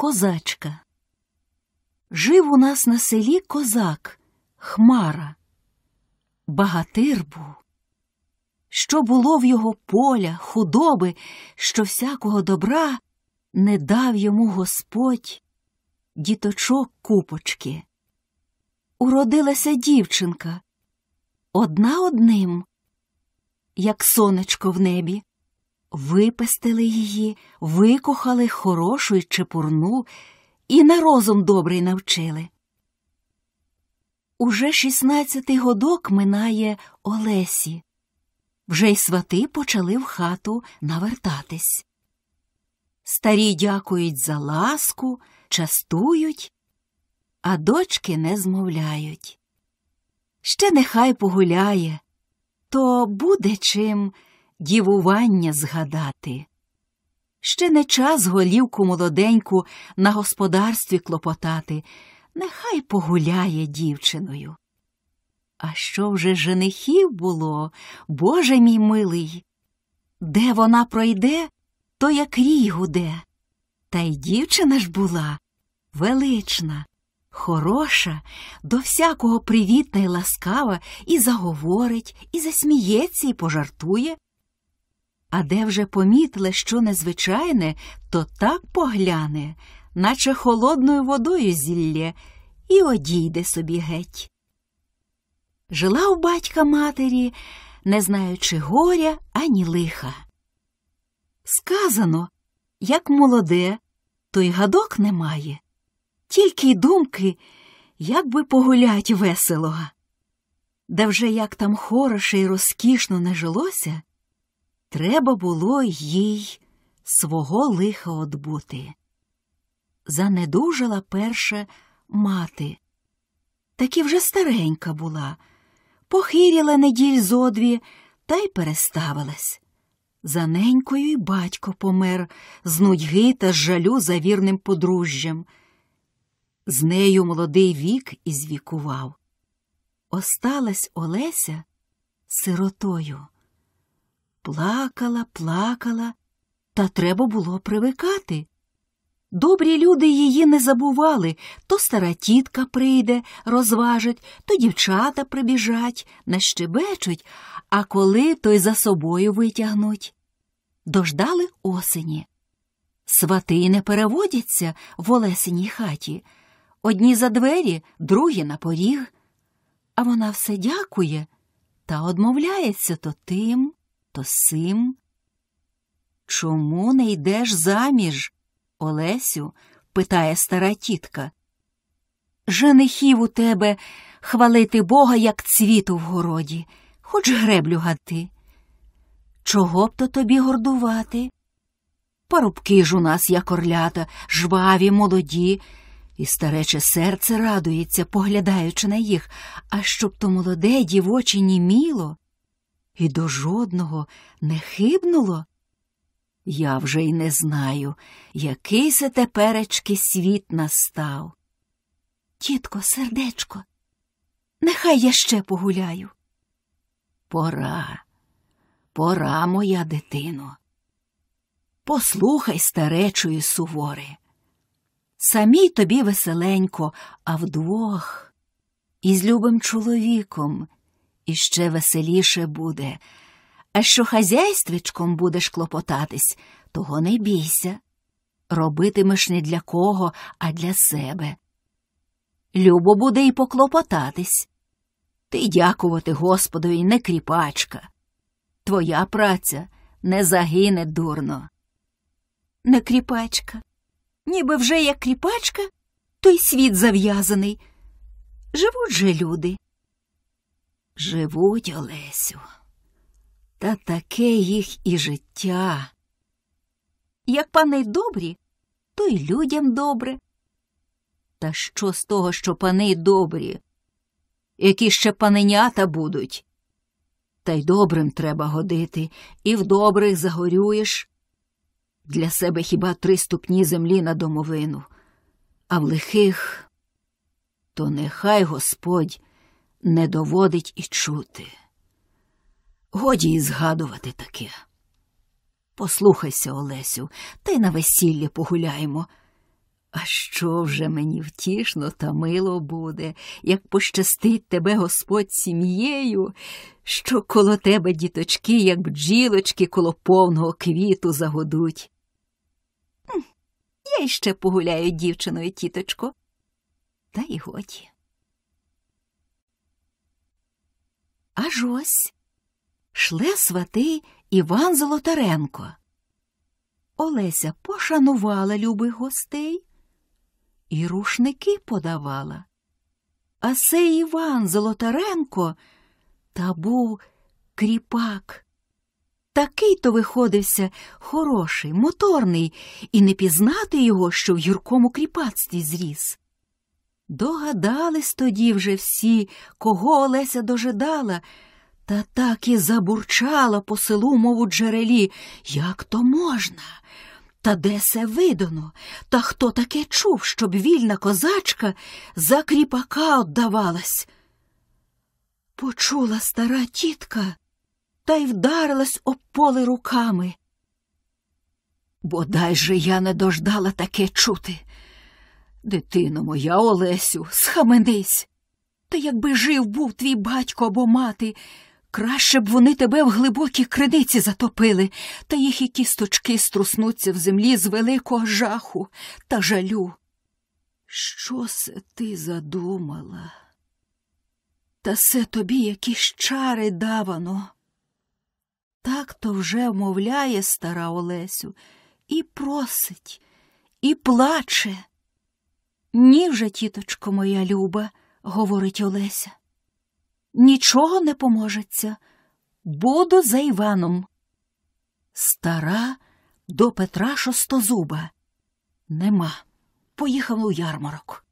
Козачка. Жив у нас на селі козак, Хмара. Багатир був. Що було в його поля, худоби, що всякого добра не дав йому Господь діточок купочки. Уродилася дівчинка, одна одним, як сонечко в небі. Випестили її, викохали хорошу й чепурну і на розум добрий навчили. Уже шістнадцятий годок минає Олесі. Вже й свати почали в хату навертатись. Старі дякують за ласку, частують, а дочки не змовляють. Ще нехай погуляє, то буде чим дівування згадати. Ще не час голівку молоденьку на господарстві клопотати, нехай погуляє дівчиною. А що вже женихів було, Боже мій милий? Де вона пройде, то як рій гуде. Та й дівчина ж була велична, хороша, до всякого привітна й ласкава, і заговорить, і засміється, і пожартує. А де вже помітила, що незвичайне, то так погляне, наче холодною водою зілє, і одійде собі геть. Жила у батька матері, не знаючи горя ані лиха. Сказано, як молоде, то й гадок немає, тільки й думки, як би погулять весело. Да вже як там хороше й розкішно не жилося, треба було їй свого лиха одбути. Занедужала перша мати. Таки вже старенька була, похиріла неділь зо дві та й переставилась. За ненькою й батько помер з нудьги та з жалю за вірним подружжям. З нею молодий вік і звікував. Осталась Олеся сиротою. Плакала, плакала, та треба було привикати. Добрі люди її не забували то стара тітка прийде, розважить, то дівчата прибіжать, нащебечуть, а коли то й за собою витягнуть. Дождали осені. Свати не переводяться в Олесиній хаті. Одні за двері, другі на поріг. А вона все дякує та одмовляється то тим, то сим. Чому не йдеш заміж, Олесю? питає стара тітка. Женихів у тебе хвалити Бога, як цвіту в городі, хоч греблю гати. Чого б то тобі гордувати? Парубки ж у нас, як орлята, жваві, молоді, і старече серце радується, поглядаючи на їх, а щоб то молоде дівоче німіло і до жодного не хибнуло. Я вже й не знаю, який се теперечки світ настав. Тітко, сердечко, нехай я ще погуляю. Пора, пора, моя дитино. Послухай старечої сувори. Самій тобі веселенько, а вдвох із любим чоловіком іще веселіше буде. А що хазяйствичком будеш клопотатись, того не бійся. Робитимеш не для кого, а для себе. Любо буде й поклопотатись. Ти дякувати Господові не кріпачка. Твоя праця не загине дурно. Не кріпачка. Ніби вже як кріпачка, то й світ зав'язаний. Живуть же люди. Живуть, Олесю. Та таке їх і життя. Як пани добрі, то й людям добре. Та що з того, що пани добрі? Які ще паненята будуть? Та й добрим треба годити, і в добрих загорюєш. Для себе хіба три ступні землі на домовину, а в лихих то нехай Господь не доводить і чути. Годі і згадувати таке. Послухайся, Олесю, та й на весіллі погуляємо. А що вже мені втішно та мило буде, як пощастить тебе Господь сім'єю, що коло тебе діточки, як бджілочки, коло повного квіту загодуть. Я іще погуляю дівчиною, тіточко, та й годі. Аж ось шле свати Іван Золотаренко. Олеся пошанувала любих гостей і рушники подавала. А сей Іван Золотаренко та був кріпак. Такий то виходився хороший, моторний, і не пізнати його, що в гіркому кріпацтві зріс. Догадались тоді вже всі, кого Олеся дожидала, та так і забурчала по селу, мов у джерелі. Як то можна? Та де се видано? Та хто таке чув, щоб вільна козачка за кріпака отдавалась? Почула стара тітка та й вдарилась об поле руками. Бодай же я не дождала таке чути. Дитино моя, Олесю, схаменись. Та якби жив був твій батько або мати, краще б вони тебе в глибокій криниці затопили, та їх і кісточки струснуться в землі з великого жаху та жалю. Що се ти задумала? Та се тобі якісь чари давано. Так то вже вмовляє стара Олесю і просить, і плаче. Ні вже, тіточко моя люба, говорить Олеся. Нічого не поможеться. Буду за Іваном. Стара до Петра Шостозуба. Нема. Поїхав у ярмарок.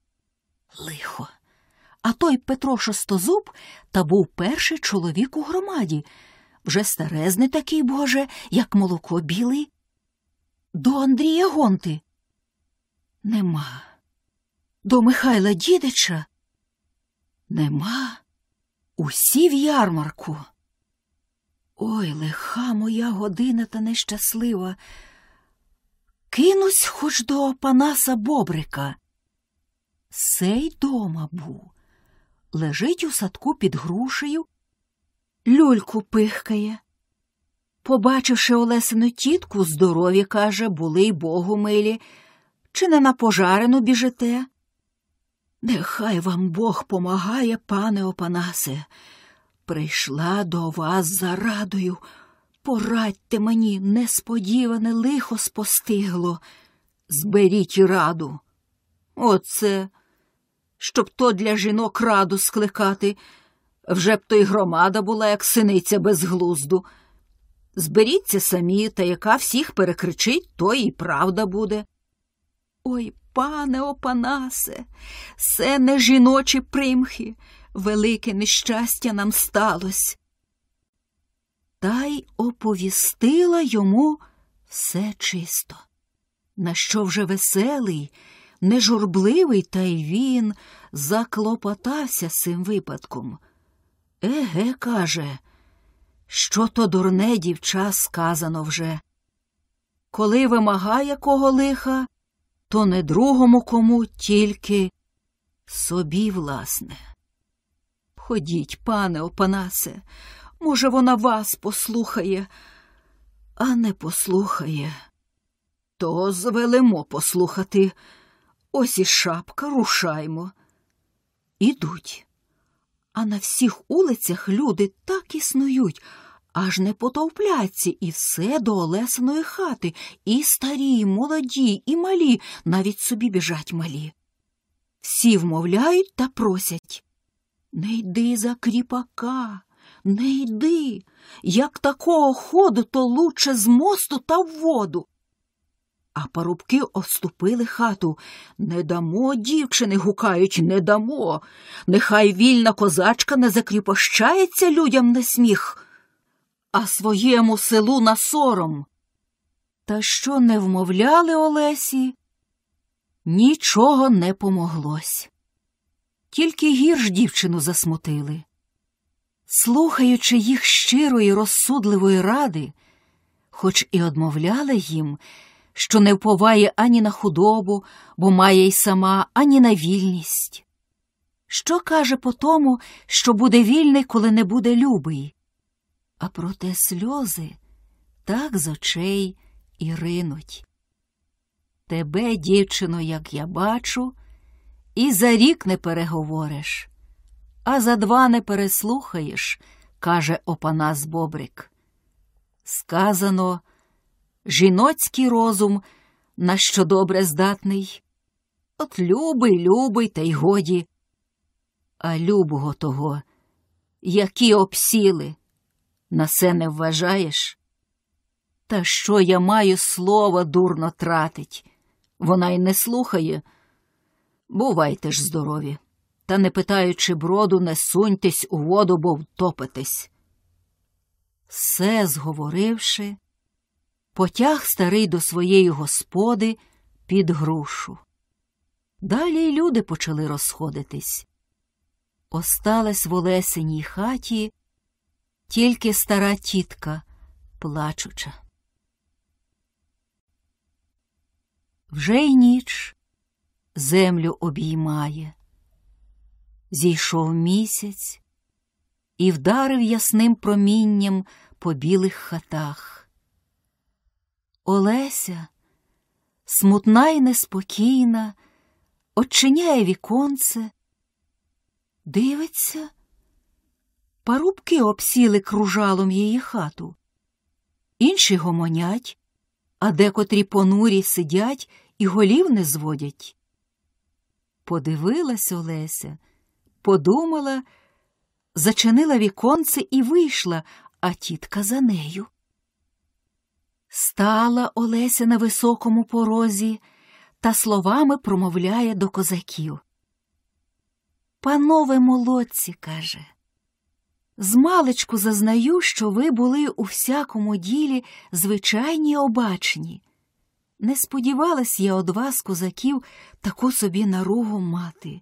Лихо. А той Петро Шостозуб та був перший чоловік у громаді. Вже старезний такий, Боже, як молоко білий. До Андрія Гонти. Нема. До Михайла Дідича? Нема. Усі в ярмарку. Ой, лиха моя година та нещаслива. Кинусь хоч до Панаса Бобрика. Сей дома був. Лежить у садку під грушею, люльку пихкає. Побачивши Олесину тітку, здорові, каже, були й богу милі, чи не на пожарину біжите? Нехай вам Бог помагає, пане Опанасе. Прийшла до вас за радою. Порадьте мені, несподіване лихо спостигло. Зберіть раду. Оце, щоб то для жінок раду скликати. Вже б то й громада була, як синиця без глузду. Зберіться самі, та яка всіх перекричить, то і правда буде. Ой, пане Опанасе, це не жіночі примхи, велике нещастя нам сталося. Та й оповістила йому все чисто, на що вже веселий, нежурбливий, та й він заклопотався цим випадком. Еге, каже, що то дурне дівча сказано вже. Коли вимагає кого лиха, то не другому кому, тільки собі, власне. Ходіть, пане Опанасе, може, вона вас послухає, а не послухає. То звелимо послухати. Ось і шапка, рушаймо. Ідуть. А на всіх улицях люди так існують, аж не потовпляться, і все до Олесиної хати, і старі, і молоді, і малі, навіть собі біжать малі. Всі вмовляють та просять не йди за кріпака, не йди. Як такого ходу, то лучше з мосту та в воду. А парубки оступили хату. Не дамо, дівчини, гукають, не дамо. Нехай вільна козачка не закріпощається людям на сміх, а своєму селу на сором. Та що не вмовляли Олесі, нічого не помоглось. Тільки гірш дівчину засмутили. Слухаючи їх щирої, розсудливої ради, хоч і одмовляли їм, що не вповає ані на худобу, бо має й сама, ані на вільність. Що каже по тому, що буде вільний, коли не буде любий? А проте сльози так з очей і ринуть. Тебе, дівчино, як я бачу, і за рік не переговориш, а за два не переслухаєш, каже Опанас Бобрик. Сказано, жіноцький розум, на що добре здатний. От любий, любий, та й годі. А любого того, які обсіли, на се не вважаєш? Та що я маю слово дурно тратить? Вона й не слухає. Бувайте ж здорові, та не питаючи броду, не суньтесь у воду, бо втопитесь. Все зговоривши, потяг старий до своєї господи під грушу. Далі й люди почали розходитись. Осталась в Олесеній хаті тільки стара тітка, плачуча. Вже й ніч землю обіймає. Зійшов місяць і вдарив ясним промінням по білих хатах. Олеся, смутна й неспокійна, очиняє віконце, дивиться, парубки обсіли кружалом її хату, інші гомонять, а декотрі понурі сидять і голів не зводять. Подивилась Олеся, подумала, зачинила віконце і вийшла, а тітка за нею. Стала Олеся на високому порозі та словами промовляє до козаків. Панове молодці, каже, змалечку зазнаю, що ви були у всякому ділі звичайні обачні. Не сподівалась я од вас, козаків, таку собі наругу мати.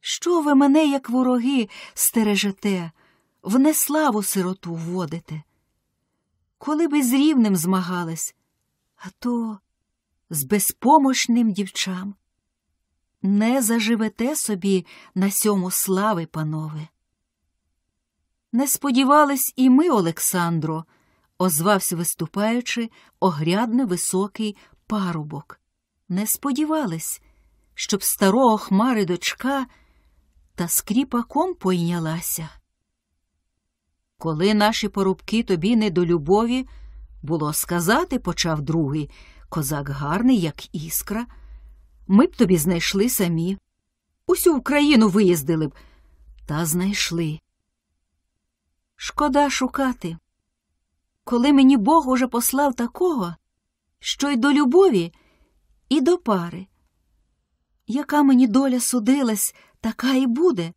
Що ви мене, як вороги, стережете, в неславу сироту вводите? Коли би з рівнем змагались, а то з безпомощним дівчам. Не заживете собі на сьому слави, панове. Не сподівались і ми, Олександро, озвався виступаючи, огрядно високий парубок. Не сподівались, щоб старого хмари дочка та скріпаком пойнялася. Коли наші порубки тобі не до любові, було сказати, почав другий, козак гарний, як іскра. Ми б тобі знайшли самі. Усю Україну виїздили б, та знайшли. Шкода шукати. Коли мені Бог уже послав такого, що й до любові, і до пари. Яка мені доля судилась, така і буде.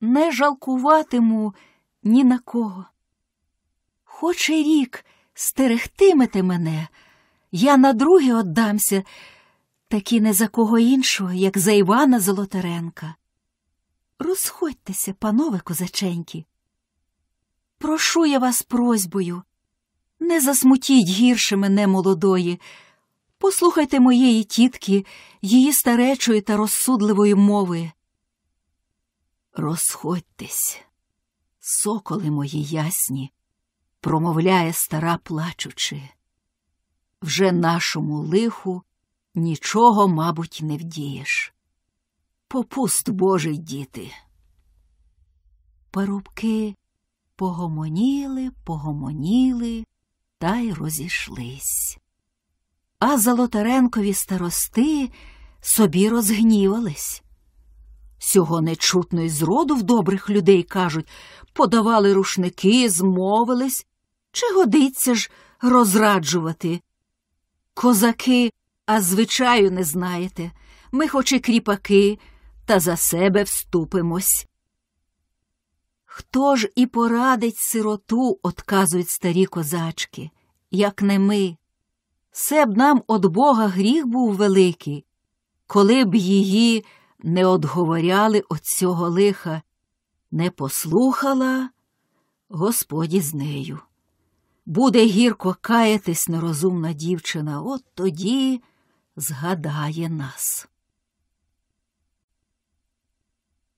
Не жалкуватиму ні на кого. Хоч і рік стерегтимете мене, я на друге отдамся, таки не за кого іншого, як за Івана Золотаренка. Розходьтеся, панове козаченьки. Прошу я вас просьбою, не засмутіть гірше мене молодої. Послухайте моєї тітки, її старечої та розсудливої мови. Розходьтесь, соколи мої ясні, промовляє стара плачучи. Вже нашому лиху нічого, мабуть, не вдієш. Попуст Божий діти. Парубки погомоніли, погомоніли та й розійшлись. А Золотаренкові старости собі розгнівались. Сього нечутно й зроду в добрих людей кажуть, подавали рушники, змовились. Чи годиться ж розраджувати? Козаки, а звичаю не знаєте. Ми хоч і кріпаки, та за себе вступимось. Хто ж і порадить сироту, отказують старі козачки, як не ми. Се б нам од Бога гріх був великий, коли б її не одговоряли от цього лиха, не послухала Господі з нею. буде гірко каятись нерозумна дівчина, от тоді згадає нас.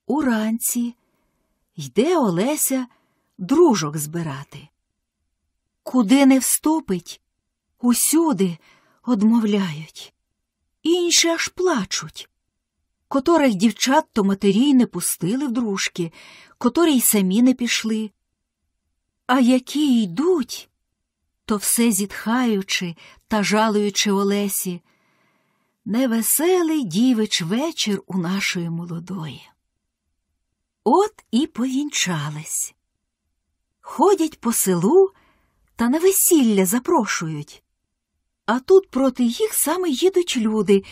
Уранці йде Олеся дружок збирати. Куди не вступить, усюди одмовляють, інші аж плачуть, котрих дівчат то матері не пустили в дружки, котрі й самі не пішли. А які йдуть, то все зітхаючи та жалуючи Олесі, невеселий дівич вечір у нашої молодої. От і повінчались. Ходять по селу та на весілля запрошують. А тут проти їх саме їдуть люди,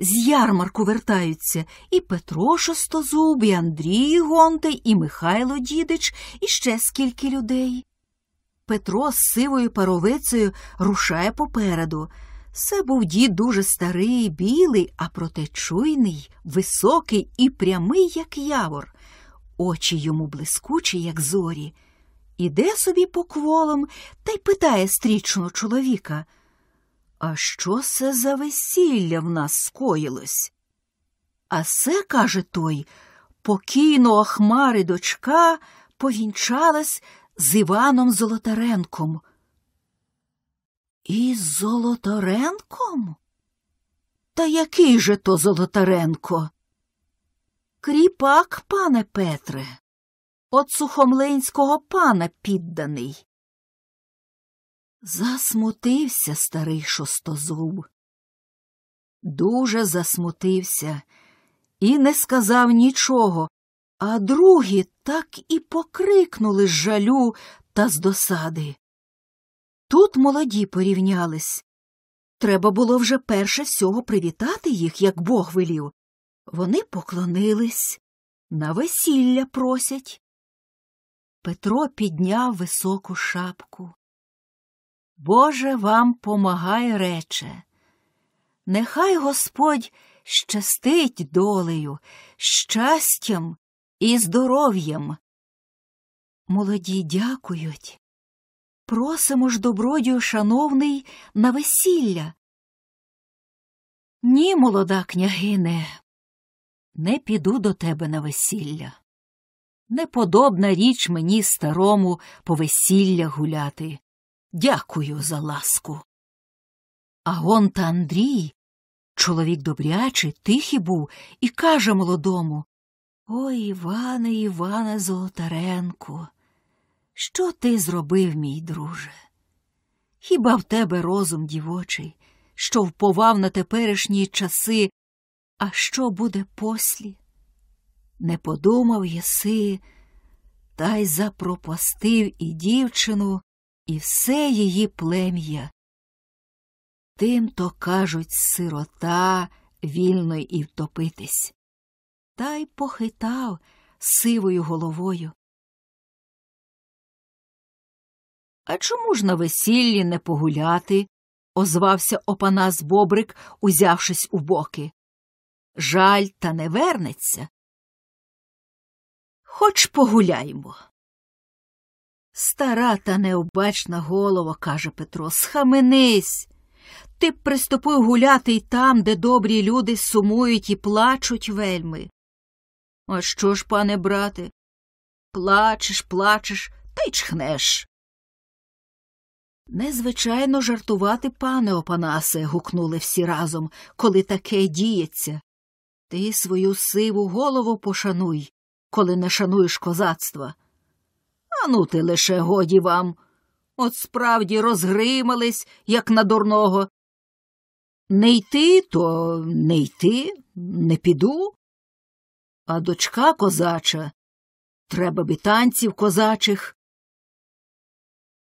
з ярмарку вертаються і Петро Шостозуб, і Андрій Гонтий, і Михайло Дідич, і ще скільки людей. Петро з сивою паровицею рушає попереду. Це був дід дуже старий, білий, а проте чуйний, високий і прямий, як явор, очі йому блискучі, як зорі. Іде собі покволом та й питає стрічно чоловіка. А що це за весілля в нас скоїлось? А це, каже той, покійного хмари дочка повінчалась з Іваном Золотаренком. Із Золотаренком? Та який же то Золотаренко? Кріпак, пане Петре, от сухомлинського пана підданий. Засмутився старий шостозуб. Дуже засмутився і не сказав нічого, а другі так і покрикнули з жалю та з досади. Тут молоді порівнялись. Треба було вже перше всього привітати їх, як Бог велів. Вони поклонились, на весілля просять. Петро підняв високу шапку. Боже вам помагай, рече. Нехай Господь щастить долею, щастям і здоров'ям. Молоді дякують. Просимо ж добродію, шановний, на весілля. Ні, молода княгине, не піду до тебе на весілля. Неподобна річ мені старому по весілля гуляти. Дякую за ласку. А он та Андрій, чоловік добрячий, тихий був, і каже молодому Ой, Іване, Іване Золотаренко, що ти зробив, мій друже? Хіба в тебе розум дівочий, що вповав на теперішні часи, а що буде послі? Не подумав єси, та й запропастив і дівчину, і все її плем'я. Тим то кажуть сирота вільно і втопитись. Та й похитав сивою головою. А чому ж на весіллі не погуляти? озвався Опанас Бобрик, узявшись у боки. Жаль, та не вернеться. Хоч погуляймо. Стара та необачна голова, каже Петро, схаменись. Ти б приступив гуляти й там, де добрі люди сумують і плачуть вельми. А що ж, пане брате? Плачеш, плачеш, та й чхнеш. Незвичайно жартувати, пане Опанасе, гукнули всі разом, коли таке діється. Ти свою сиву голову пошануй, коли не шануєш козацтва. Ану ти лише годі вам. От справді розгримались, як на дурного. Не йти, то не йти, не піду. А дочка козача треба б танців козачих.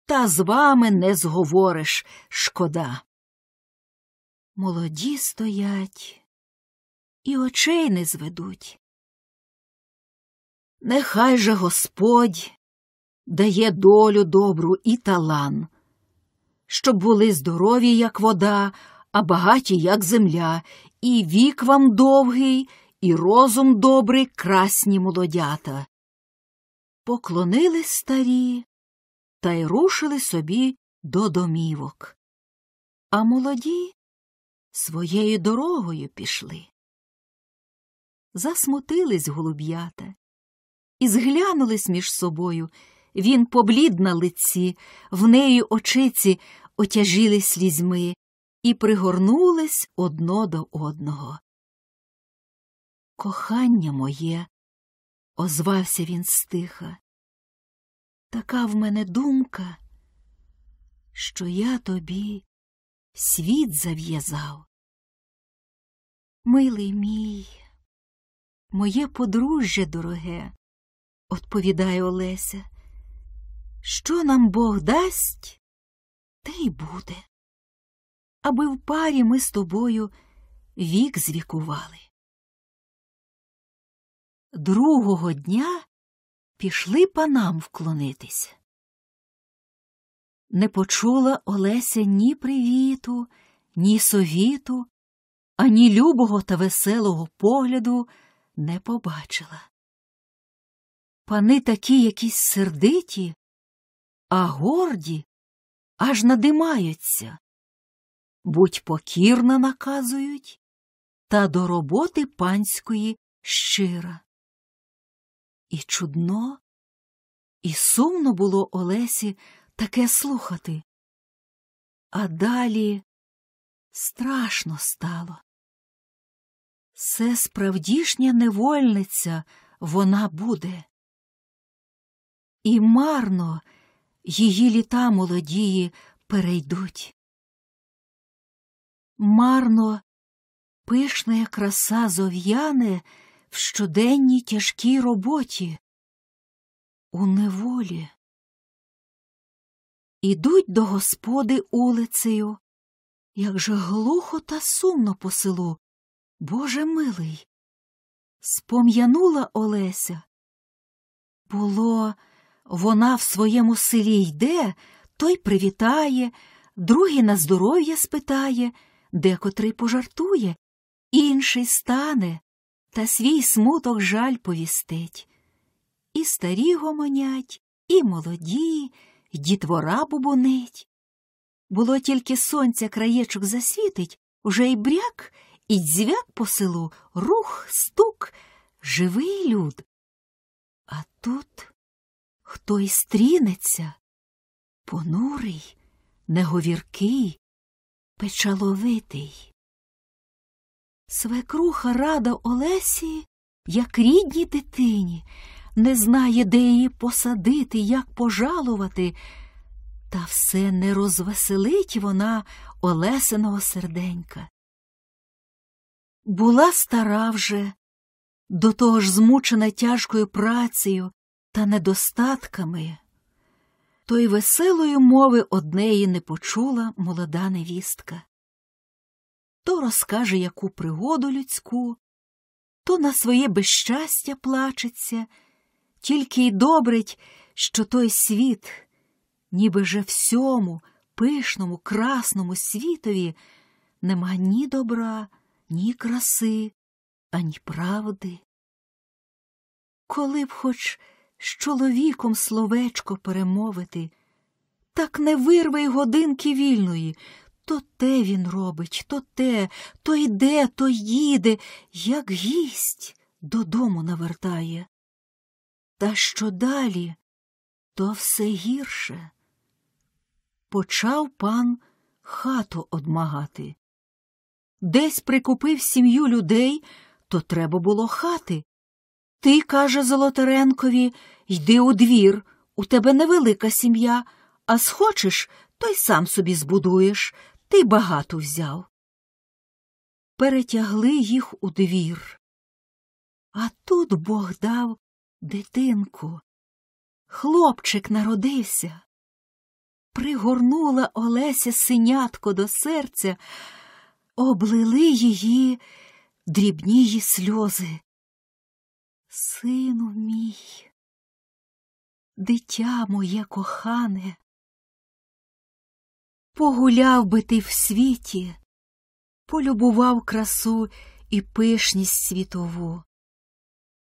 Та з вами не зговориш, шкода. Молоді стоять і очей не зведуть. Нехай же Господь дає долю добру і талан, щоб були здорові, як вода, а багаті, як земля, і вік вам довгий, і розум добрий, красні молодята. Поклонились старі та й рушили собі до домівок. А молоді своєю дорогою пішли. Засмутились голуб'ята і зглянулись між собою. Він поблід на лиці, в неї очиці отяжіли слізьми і пригорнулись одно до одного. Кохання моє, озвався він стиха, така в мене думка, що я тобі світ зав'язав. Милий мій, моє подружжя дороге, відповідає Олеся. Що нам Бог дасть, те й буде, аби в парі ми з тобою вік звікували. Другого дня пішли панам вклонитися. Не почула Олеся ні привіту, ні совіту, ані любого та веселого погляду не побачила. Пани такі якісь сердиті, а горді аж надимаються. Будь покірна наказують, та до роботи панської щира. І чудно, і сумно було Олесі таке слухати. А далі страшно стало. Це справдішня невольниця вона буде. І марно її літа молодії перейдуть. Марно пишна краса зов'яне в щоденній тяжкій роботі, у неволі. Ідуть до господи улицею, як же глухо та сумно по селу, Боже милий. Спом'янула Олеся. Було, вона в своєму селі йде, той привітає, другий на здоров'я спитає, декотрий пожартує, інший стане та свій смуток жаль повістить. І старі гомонять, і молоді, і дітвора бубонить. Було тільки сонця краєчок засвітить, уже й бряк, і дзвяк по селу, рух, стук, живий люд. А тут хто й стрінеться, понурий, неговіркий, печаловитий. Свекруха рада Олесі, як рідній дитині, не знає, де її посадити, як пожалувати, та все не розвеселить вона Олесиного серденька. Була стара вже, до того ж змучена тяжкою працею та недостатками, то й веселої мови однеї не почула молода невістка. То розкаже яку пригоду людську, то на своє безщастя плачеться, тільки й добрить, що той світ, ніби же всьому пишному, красному світові нема ні добра, ні краси, ані правди. Коли б хоч з чоловіком словечко перемовити, так не вирве й годинки вільної. То те він робить, то те, то йде, то їде, як гість додому навертає. Та що далі, то все гірше. Почав пан хату одмагати. Десь прикупив сім'ю людей, то треба було хати. Ти, каже Золотаренкові, йди у двір, у тебе невелика сім'я, а схочеш, то й сам собі збудуєш, ти багато взяв. Перетягли їх у двір. А тут Бог дав дитинку. Хлопчик народився. Пригорнула Олеся синятко до серця, облили її дрібнії сльози. Сину мій, дитя моє кохане, погуляв би ти в світі, полюбував красу і пишність світову,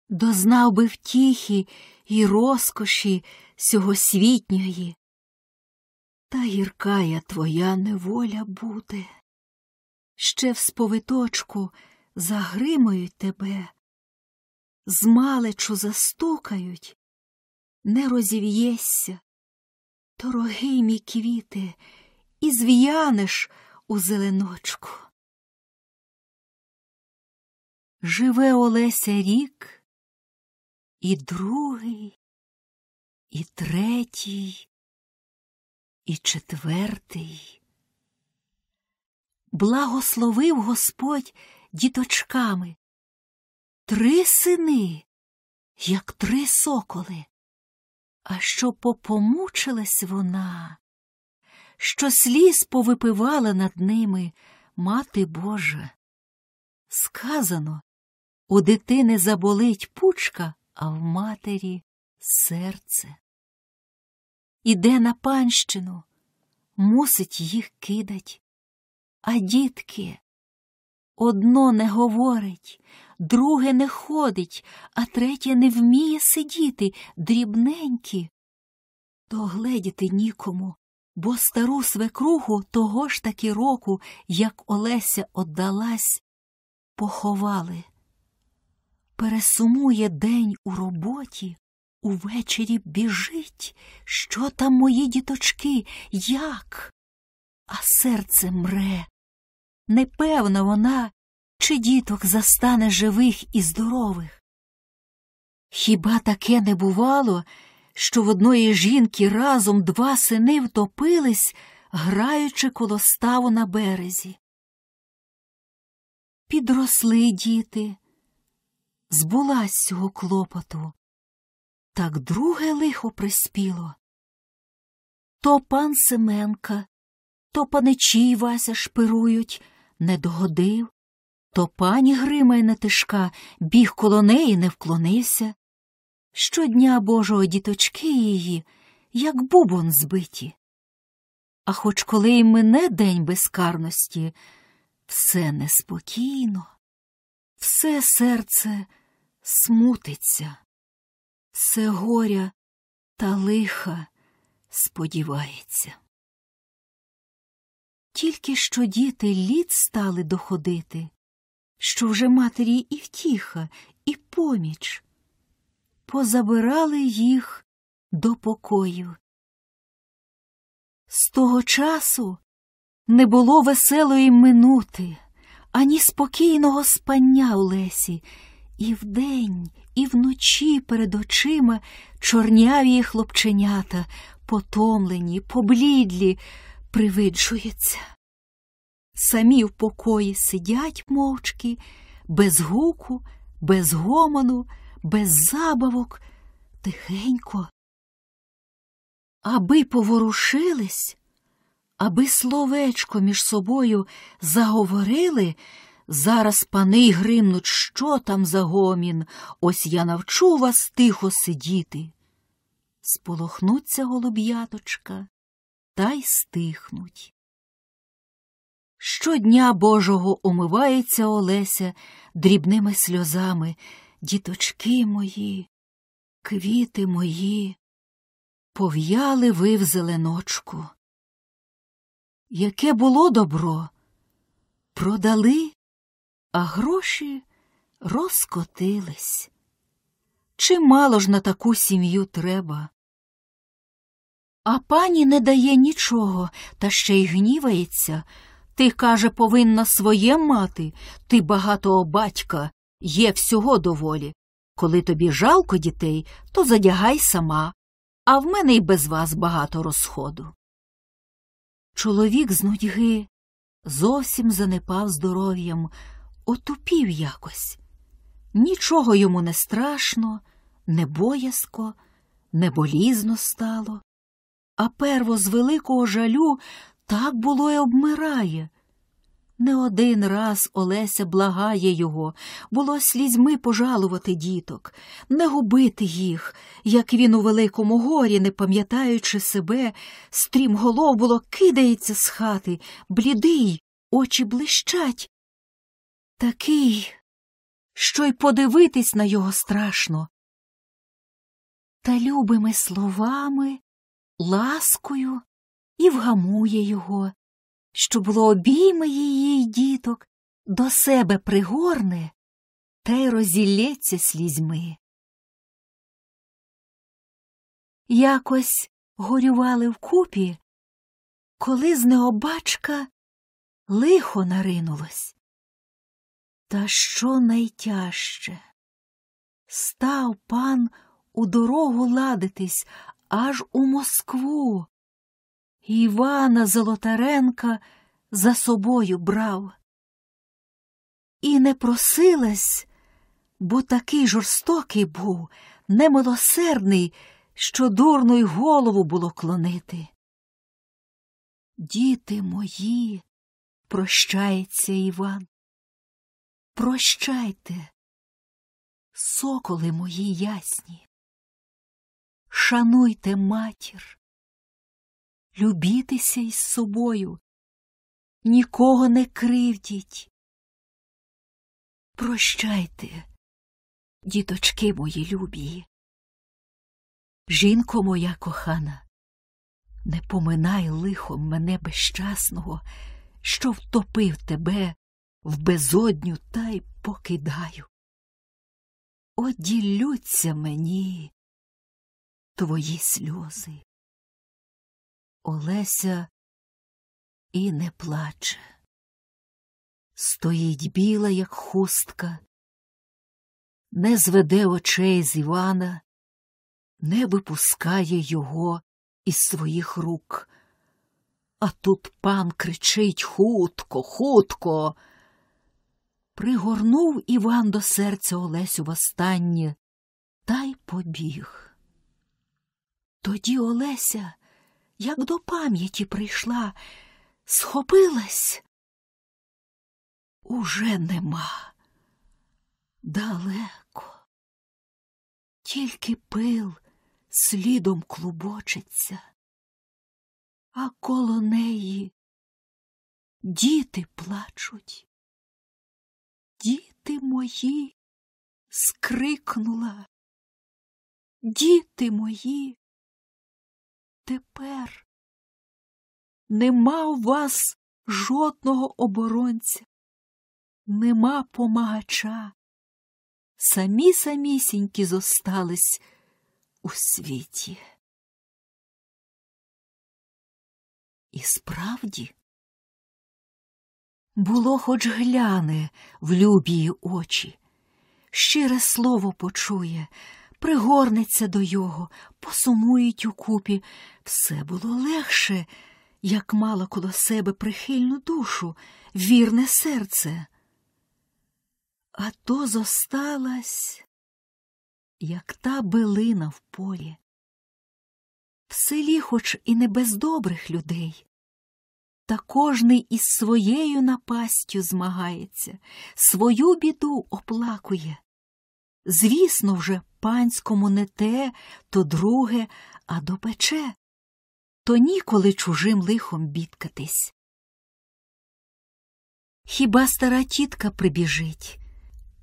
дознав би втіхи і розкоші сьогосвітньої. Та гіркая твоя неволя буде. Ще в сповиточку загримають тебе, змалечу застукають, не розів'єшся, дорогий мій квіти, і зв'янеш у зеленочку. Живе Олеся рік, і другий, і третій, і четвертий. Благословив Господь діточками. Три сини, як три соколи. А що попомучилась вона, що сліз повипивала над ними мати Божа. Сказано, у дитини заболить пучка, а в матері серце. Іде на панщину, мусить їх кидать. А дітки одно не говорить, друге не ходить, а третє не вміє сидіти, дрібненькі. То гледіти нікому, бо стару свекруху того ж таки року, як Олеся отдалась, поховали. Пересумує день у роботі, увечері біжить. Що там мої діточки, як? А серце мре. Непевна вона, чи діток застане живих і здорових. Хіба таке не бувало, що в одної жінки разом два сини втопились, граючи коло ставу на березі? Підросли діти, збулась цього клопоту. Так друге лихо приспіло. То пан Семенка, то паничі Вася шпирують, не догодив, то пані гримає на тишка, біг коло неї не вклонився. Щодня божого діточки її, як бубон збиті. А хоч коли й мине день безкарності, все неспокійно, все серце смутиться, все горя та лиха сподівається. Тільки що діти літ стали доходити, що вже матері і втіха, і поміч, позабирали їх до покою. З того часу не було веселої минути, ані спокійного спання у лесі, і вдень, і вночі перед очима чорняві хлопченята, потомлені, поблідлі, привиджуються. Самі в покої сидять мовчки, без гуку, без гомону, без забавок, тихенько. Аби поворушились, аби словечко між собою заговорили, зараз пани гримнуть, що там за гомін, ось я навчу вас тихо сидіти. Сполохнуться голуб'яточка та й стихнуть. Щодня Божого омивається Олеся дрібними сльозами. Діточки мої, квіти мої, пов'яли ви в зеленочку. Яке було добро? Продали, а гроші розкотились. Чи мало ж на таку сім'ю треба? А пані не дає нічого, та ще й гнівається. Ти, каже, повинна своє мати, ти багатого батька, є всього доволі. Коли тобі жалко дітей, то задягай сама, а в мене й без вас багато розходу. Чоловік з нудьги зовсім занепав здоров'ям, отупів якось. Нічого йому не страшно, не боязко, не болізно стало. А перво з великого жалю так було й обмирає. Не один раз Олеся благає його, було слізьми пожалувати діток, не губити їх, як він у великому горі, не пам'ятаючи себе, стрімголов було кидається з хати, блідий, очі блищать. Такий, що й подивитись на його страшно. Та любими словами, ласкою і вгамує його, що було обійме її й діток, до себе пригорне та й розілється слізьми. Якось горювали вкупі, коли з необачка лихо наринулось. Та що найтяжче? Став пан у дорогу ладитись аж у Москву. Івана Золотаренка за собою брав. І не просилась, бо такий жорстокий був, немилосердний, що дурну й голову було клонити. Діти мої, прощається Іван. Прощайте, соколи мої ясні. Шануйте матір, любітеся із собою, нікого не кривдіть. Прощайте, діточки мої любі. Жінко моя кохана, не поминай лихом мене безщасного, що втопив тебе в безодню та й покидаю. Оділються мені твої сльози. Олеся і не плаче. Стоїть біла, як хустка, не зведе очей з Івана, не випускає його із своїх рук. А тут пан кричить хутко, хутко. Пригорнув Іван до серця Олесю востаннє та й побіг. Тоді Олеся, як до пам'яті прийшла, схопилась. Уже нема. Далеко. Тільки пил слідом клубочиться, а коло неї діти плачуть. Діти мої, скрикнула. Діти мої, тепер нема у вас жодного оборонця, нема помагача. Самі самісінькі зостались у світі. І справді було хоч гляне в любії очі, щире слово почує, пригорнеться до його, посумують укупі. Все було легше, як мала коло себе прихильну душу, вірне серце. А то зосталась, як та билина в полі. В селі, хоч і не без добрих людей, та кожний із своєю напастю змагається, свою біду оплакує. Звісно, вже панському не те, то друге, а допече, то ніколи чужим лихом бідкатись. Хіба стара тітка прибіжить?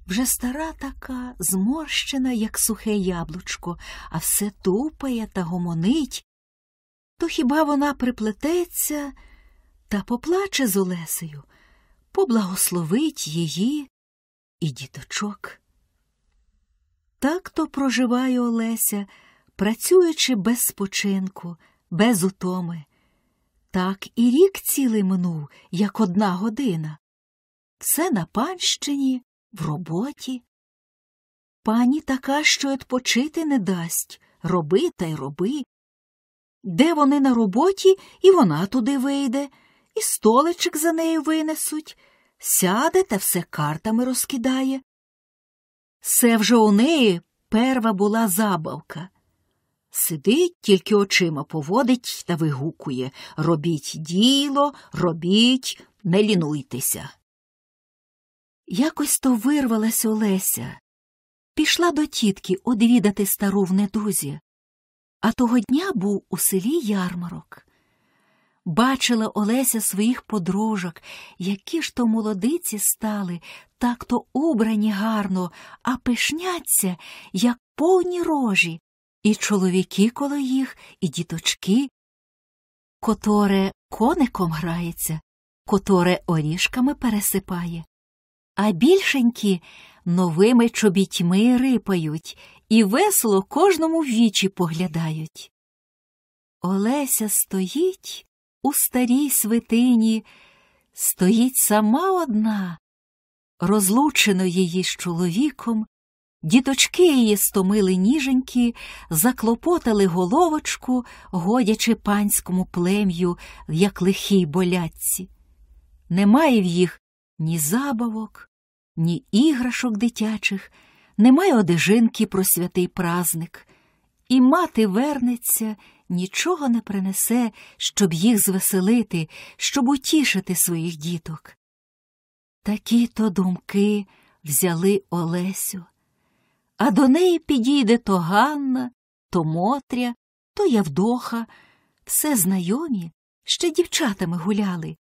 Вже стара така, зморщена, як сухе яблучко, а все тупає та гомонить, то хіба вона приплететься та поплаче з Олесею, поблагословить її і діточок. Так то проживає Олеся, працюючи без спочинку, без утоми. Так і рік цілий минув, як одна година. Все на панщині, в роботі. Пані така, що відпочити не дасть, роби та й роби. Де вони на роботі, і вона туди вийде, і столичок за нею винесуть, сяде та все картами розкидає. Це вже у неї перва була забавка. Сидить, тільки очима поводить та вигукує Робіть діло, робіть, не лінуйтеся. Якось то вирвалась Олеся, пішла до тітки одвідати стару в недузі, а того дня був у селі ярмарок. Бачила Олеся своїх подружок, які ж то молодиці стали, так то убрані гарно, а пишняться, як повні рожі, і чоловіки коло їх, і діточки. которе коником грається, которе орішками пересипає, а більшенькі новими чобітьми рипають і весело кожному в вічі поглядають. Олеся стоїть у старій свитині, стоїть сама одна, розлучено її з чоловіком, діточки її стомили ніженькі, заклопотали головочку, годячи панському плем'ю, як лихій болятці. Немає в їх ні забавок, ні іграшок дитячих, немає одежинки про святий празник, і мати вернеться, нічого не принесе, щоб їх звеселити, щоб утішити своїх діток. Такі то думки взяли Олесю, а до неї підійде то Ганна, то Мотря, то Явдоха, все знайомі, ще дівчатами гуляли.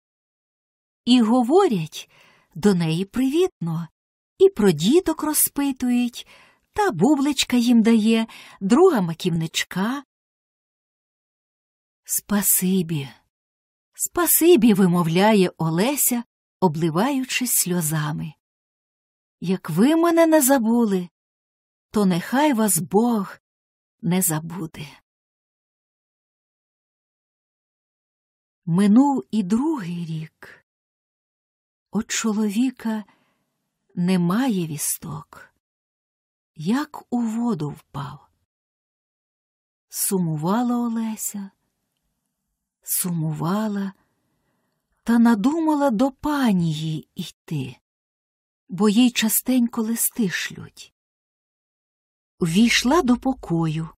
І говорять до неї привітно, і про діток розпитують, та бубличка їм дає, друга маківничка. Спасибі, спасибі, вимовляє Олеся, обливаючись сльозами. Як ви мене не забули, то нехай вас Бог не забуде. Минув і другий рік. От чоловіка немає вісток, як у воду впав. Сумувала Олеся, сумувала та надумала до панії йти, бо їй частенько листи шлють. Війшла до покою.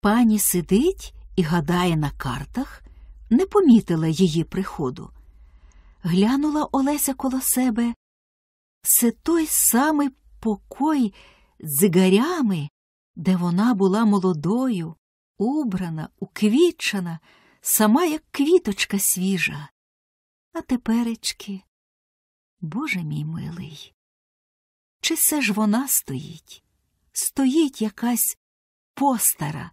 Пані сидить і гадає на картах, не помітила її приходу. Глянула Олеся коло себе. Це той самий покой з дзигарями, де вона була молодою, убрана, уквітчана, сама як квіточка свіжа. А теперечки, Боже мій милий, чи це ж вона стоїть? Стоїть якась постара,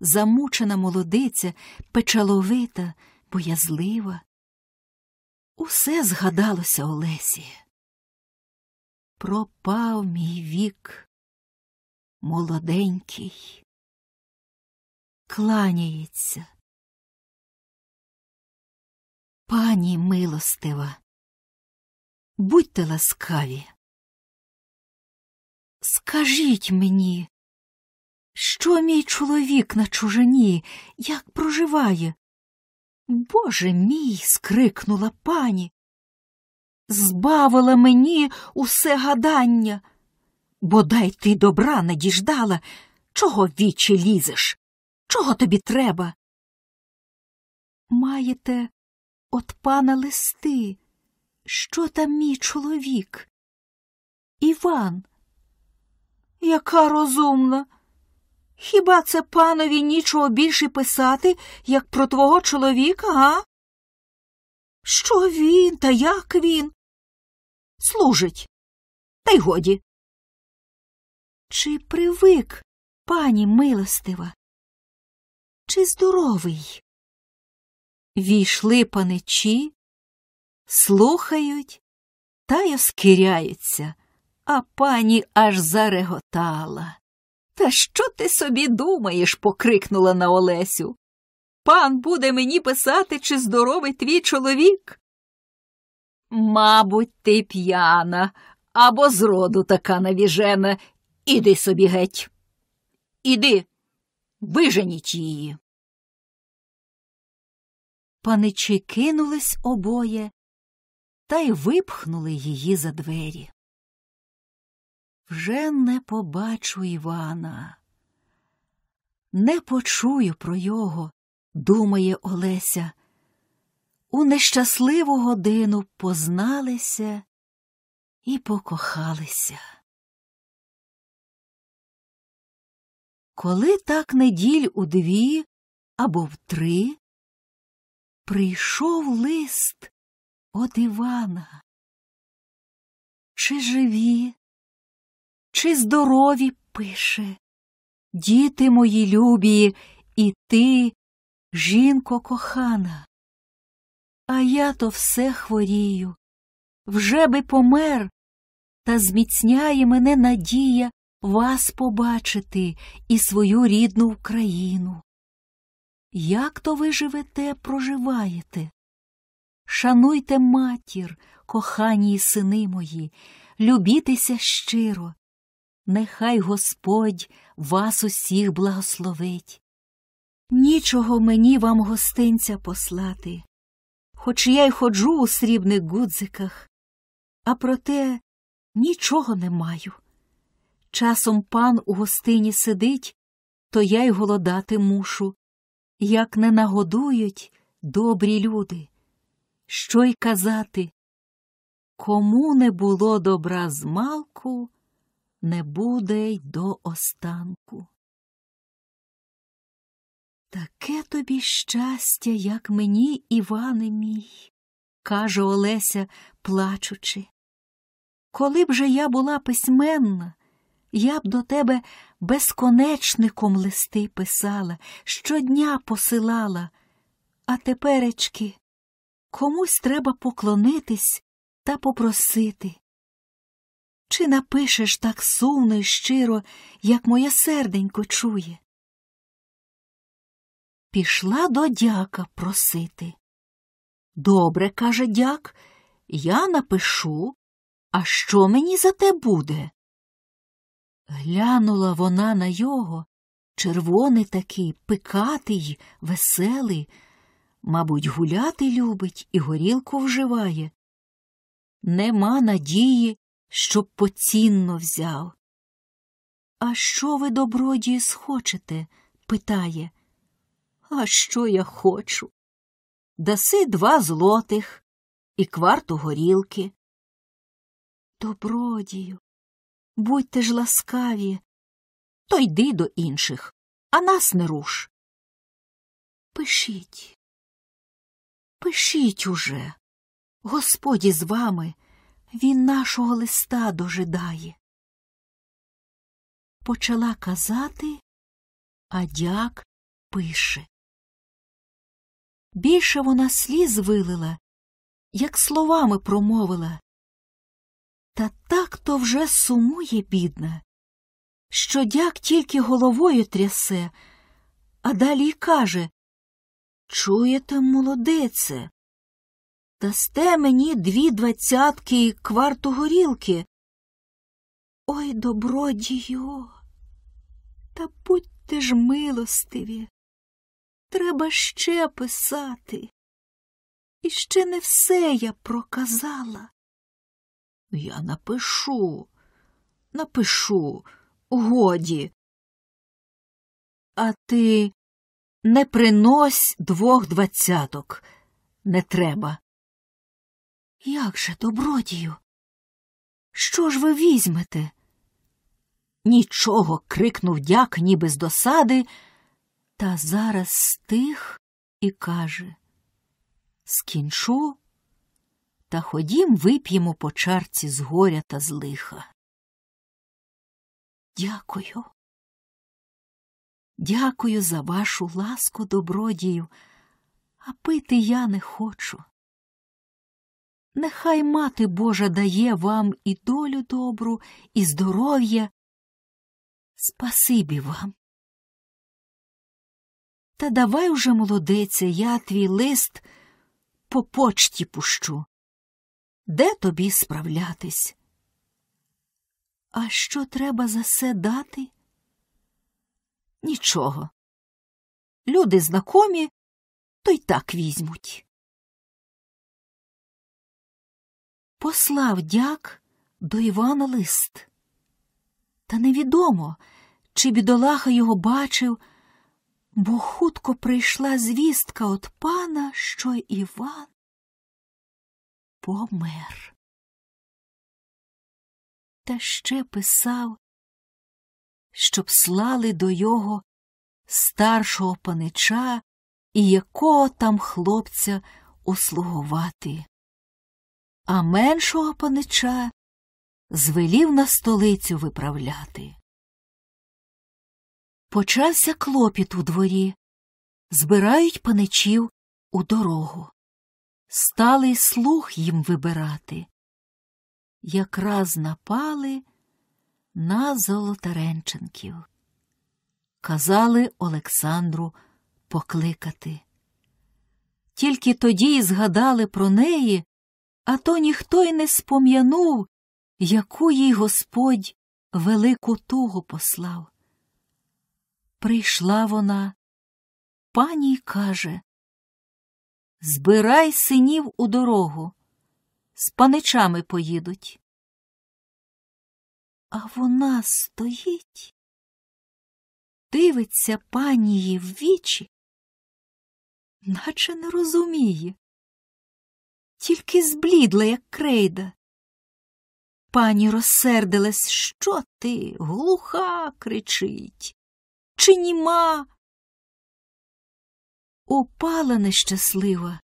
замучена молодиця, печаловита, боязлива. Усе згадалося Олесі. Пропав мій вік, молоденький, кланяється. Пані милостива, будьте ласкаві. Скажіть мені, що мій чоловік на чужині, як проживає? Боже мій. скрикнула пані. Збавила мені усе гадання. Бодай ти добра не діждала, чого вічі лізеш? Чого тобі треба? Маєте от пана листи. Що там мій чоловік? Іван. Яка розумна. Хіба це панові нічого більше писати, як про твого чоловіка, га? Що він та як він? Служить. Та й годі. Чи привик, пані милостива? Чи здоровий? Війшли паничі, слухають та й оскіряються, а пані аж зареготала. Та що ти собі думаєш? покрикнула на Олесю. Пан буде мені писати, чи здоровий твій чоловік. Мабуть, ти п'яна або зроду така навіжена. Іди собі геть. Іди, виженіть її. Паничі кинулись обоє та й випхнули її за двері. Вже не побачу Івана, не почую про його, думає Олеся. У нещасливу годину позналися і покохалися. Коли так неділь у дві або в три прийшов лист от Івана. Чи живі, чи здорові? Пише, діти мої любі, і ти, Жінко кохана, а я то все хворію, вже би помер, та зміцняє мене надія вас побачити і свою рідну Україну. Як то ви живете, проживаєте? Шануйте матір, кохані сини мої, любітеся щиро, нехай Господь вас усіх благословить. Нічого мені вам гостинця послати, хоч я й ходжу у срібних гудзиках, а проте нічого не маю. Часом пан у гостині сидить, то я й голодати мушу, як не нагодують добрі люди. Що й казати? Кому не було добра з малку, не буде й до останку. Таке тобі щастя, як мені, Іване мій, каже Олеся, плачучи. Коли б же я була письменна, я б до тебе безконечником листи писала, щодня посилала, а теперечки комусь треба поклонитись та попросити. Чи напишеш так сумно й щиро, як моє серденько чує? Пішла до дяка просити. Добре, каже дяк, я напишу, а що мені за те буде? Глянула вона на його, червоний такий, пикатий, веселий, мабуть, гуляти любить і горілку вживає. Нема надії, щоб поцінно взяв. А що ви, добродії, схочете? питає. А що я хочу? Даси два злотих і кварту горілки. Добродію, будьте ж ласкаві, то йди до інших, а нас не руш. Пишіть, пишіть уже. Господі з вами, він нашого листа дожидає. Почала казати, а дяк пише. Більше вона сліз вилила, як словами промовила. Та так то вже сумує, бідна, що дяк тільки головою трясе, а далі й каже Чуєте, молодице, дасте мені дві двадцятки і кварту горілки. Ой, добродію, та будьте ж милостиві. Треба ще писати. І ще не все я проказала. Я напишу, напишу, годі. А ти не принось двох двадцяток. Не треба. Як же, добродію? Що ж ви візьмете? Нічого. крикнув дяк, ніби з досади, та зараз стих і каже Скінчу, та ходім вип'ємо по чарці з горя та з лиха. Дякую. Дякую за вашу ласку, добродію, а пити я не хочу. Нехай мати Божа дає вам і долю добру, і здоров'я. Спасибі вам. Та давай уже, молодеця, я твій лист по почті пущу. Де тобі справлятись? А що треба за се дати? Нічого. Люди знакомі, то й так візьмуть. Послав дяк до Івана лист. Та невідомо, чи бідолаха його бачив, бо хутко прийшла звістка от пана, що Іван помер. Та ще писав, щоб слали до його старшого панича і якого там хлопця услугувати а меншого панича звелів на столицю виправляти. Почався клопіт у дворі, збирають паничів у дорогу. Стали слух їм вибирати. Якраз напали на Золотаренченків. Казали Олександру покликати. Тільки тоді й згадали про неї, а то ніхто й не спом'янув, яку їй Господь велику тугу послав. Прийшла вона, пані й каже Збирай синів у дорогу, з паничами поїдуть. А вона стоїть, дивиться панії в вічі, наче не розуміє, тільки зблідла, як крейда. Пані розсердилась, що ти, глуха, кричить, чи німа? Упала нещаслива,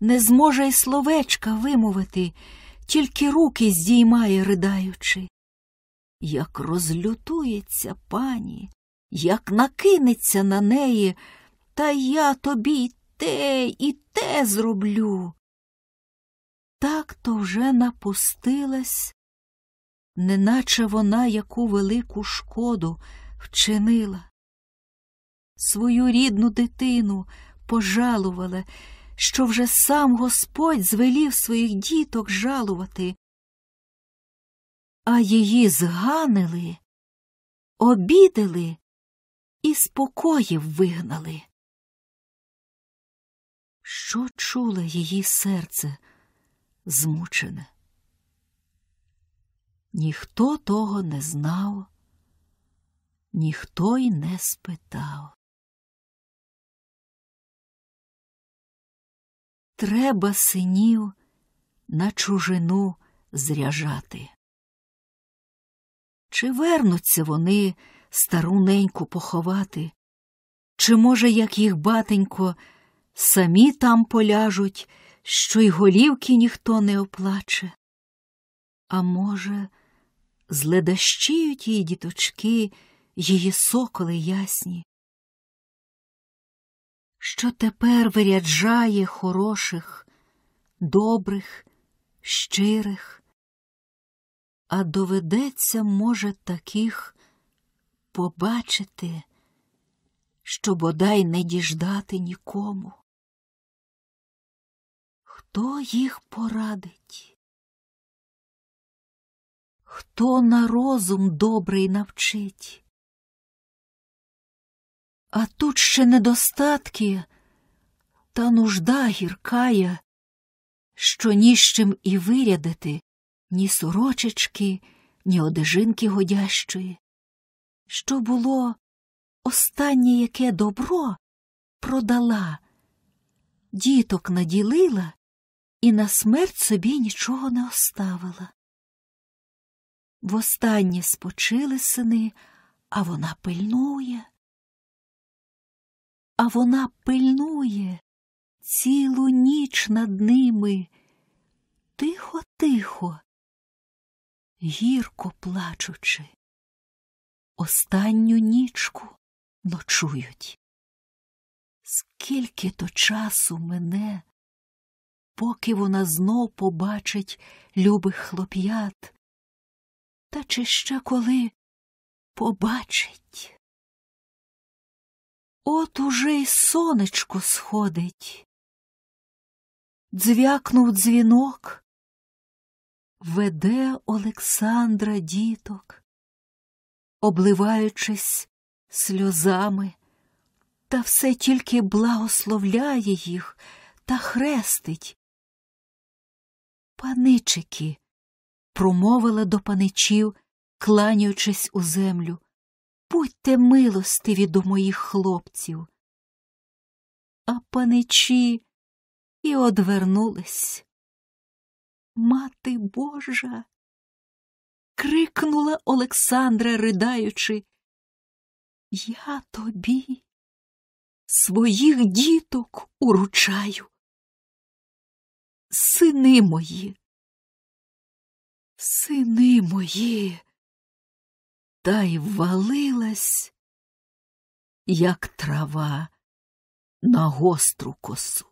не зможе й словечка вимовити, тільки руки здіймає, ридаючи. Як розлютується пані, як накинеться на неї, та я тобі й те і те зроблю. Так то вже напустилась, неначе вона яку велику шкоду вчинила. Свою рідну дитину пожалувала, що вже сам Господь звелів своїх діток жалувати, а її зганили, обідали і спокоїв вигнали. Що чуло її серце змучене? Ніхто того не знав, ніхто й не спитав. Треба синів на чужину зряжати. Чи вернуться вони стару неньку поховати, чи, може, як їх батенько, самі там поляжуть, що й голівки ніхто не оплаче? А може, зледащіють її діточки, її соколи ясні, що тепер виряджає хороших, добрих, щирих, а доведеться, може, таких побачити, що бодай не діждати нікому. Хто їх порадить? Хто на розум добрий навчить? А тут ще недостатки та нужда гіркая, що ні з чим і вирядити ні сорочечки, ні одежинки годящої. Що було останнє яке добро продала, діток наділила і на смерть собі нічого не оставила. Востаннє спочили сини, а вона пильнує а вона пильнує цілу ніч над ними, тихо, тихо, гірко плачучи. Останню нічку ночують. Скільки то часу мене, поки вона знов побачить любих хлоп'ят, та чи ще коли побачить? От уже й сонечко сходить. Дзвякнув дзвінок, веде Олександра діток, обливаючись сльозами, та все тільки благословляє їх та хрестить. Паничики, промовила до паничів, кланяючись у землю. Будьте милостиві до моїх хлопців. А паничі і одвернулись. Мати Божа. крикнула Олександра, ридаючи. Я тобі своїх діток уручаю. Сини мої, сини мої та й валилась, як трава на гостру косу.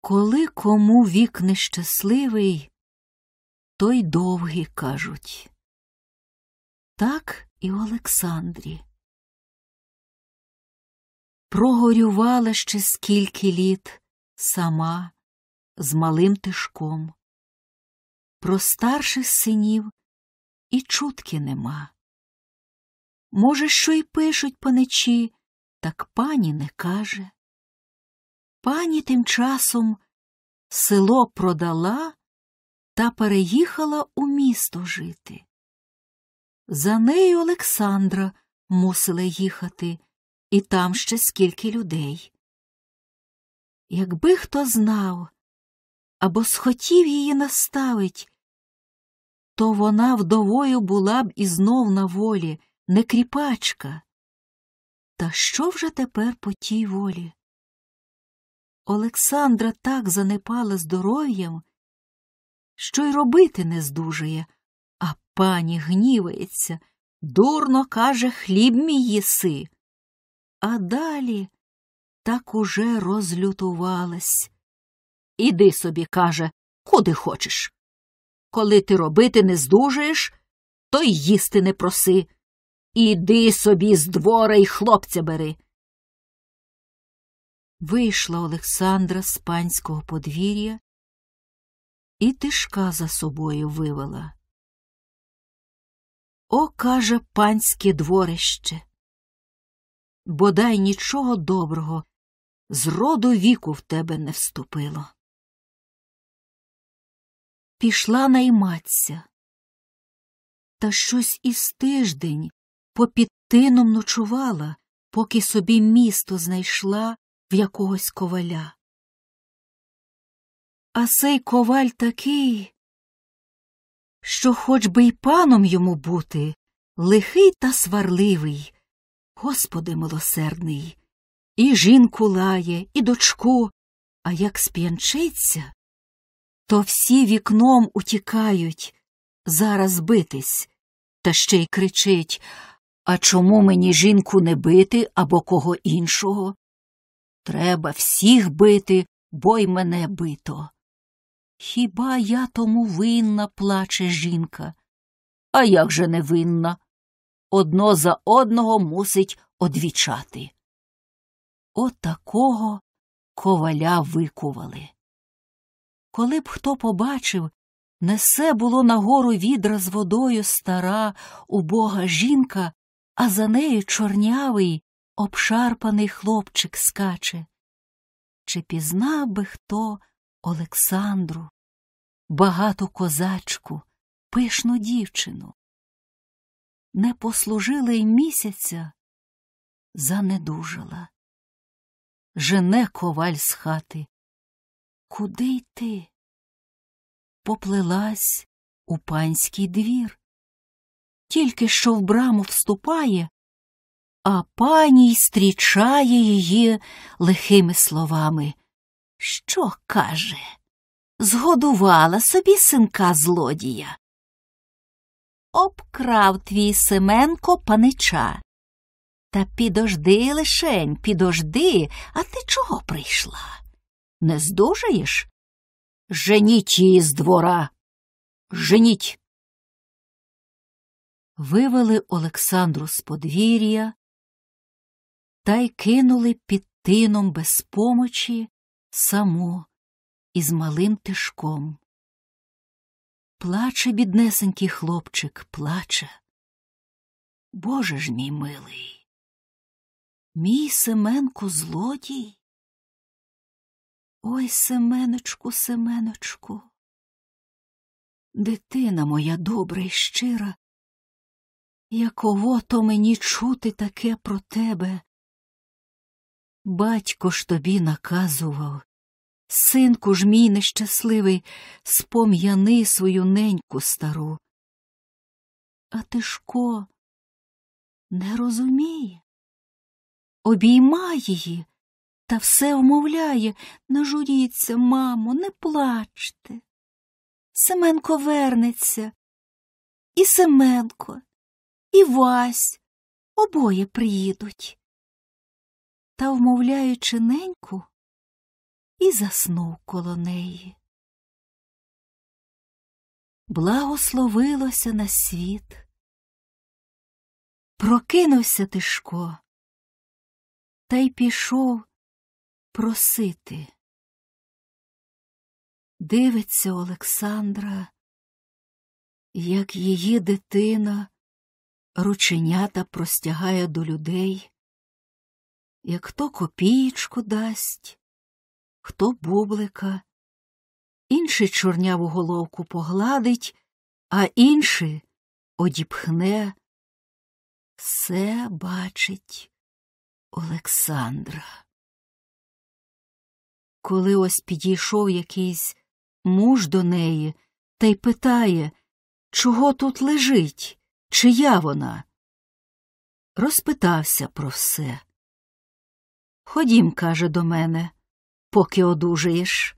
Коли кому вік нещасливий, той довгий кажуть. Так і Олександрі. Прогорювала ще скільки літ сама з малим тишком. Про старших синів і чутки нема. Може, що й пишуть паничі, так пані не каже. Пані тим часом село продала та переїхала у місто жити. За нею Олександра мусила їхати, і там ще скільки людей. Якби хто знав або схотів її наставить, то вона вдовою була б і знов на волі, не кріпачка. Та що вже тепер по тій волі? Олександра так занепала здоров'ям, що й робити не здужує, а пані гнівається, дурно каже, хліб мій їси. А далі так уже розлютувалась. Іди собі, каже, куди хочеш. Коли ти робити не здужаєш, то й їсти не проси. Іди собі з двора й хлопця бери. Вийшла Олександра з панського подвір'я і тишка за собою вивела. О, каже, панське дворище. Бодай нічого доброго з роду віку в тебе не вступило. Пішла найматься, та щось із тиждень попід тином ночувала, поки собі місто знайшла в якогось коваля. А сей коваль такий, що хоч би й паном йому бути, лихий та сварливий, Господи милосердний, і жінку лає, і дочку, а як сп'янчиться, то всі вікном утікають зараз битись, та ще й кричить А чому мені жінку не бити або кого іншого? Треба всіх бити, бо й мене бито. Хіба я тому винна, плаче жінка? А як же не винна? Одно за одного мусить одвічати. Отакого коваля викували. Коли б хто побачив, несе було нагору відра з водою стара, убога жінка, а за нею чорнявий, обшарпаний хлопчик скаче. Чи пізнав би хто Олександру, багату козачку, пишну дівчину? Не послужила й місяця, занедужала. Жене коваль з хати. Куди йти? Поплелась у панський двір. Тільки що в браму вступає, а пані й стрічає її лихими словами. Що каже? Згодувала собі синка злодія. Обкрав твій Семенко панича. Та підожди лишень, підожди, а ти чого прийшла? Не здужаєш? Женіть її з двора. Женіть. Вивели Олександру з подвір'я та й кинули під тином без помочі саму із малим тишком. Плаче біднесенький хлопчик, плаче. Боже ж мій милий. Мій Семенко злодій. Ой, Семеночку, Семеночку. Дитина моя добра й щира, яково то мені чути таке про тебе. Батько ж тобі наказував, синку ж мій нещасливий, спом'яни свою неньку стару. А Тишко не розуміє, обіймає її та все вмовляє, не журіться, мамо, не плачте. Семенко вернеться, і Семенко, і Вась, обоє приїдуть. Та, вмовляючи неньку, і заснув коло неї. Благословилося на світ. Прокинувся Тишко, та й пішов просити. Дивиться Олександра, як її дитина рученята простягає до людей, як хто копієчку дасть, хто бублика, інший чорняву головку погладить, а інший одіпхне. Все бачить Олександра. Коли ось підійшов якийсь муж до неї та й питає, чого тут лежить, чия вона, розпитався про все. Ходім, каже до мене, поки одужаєш.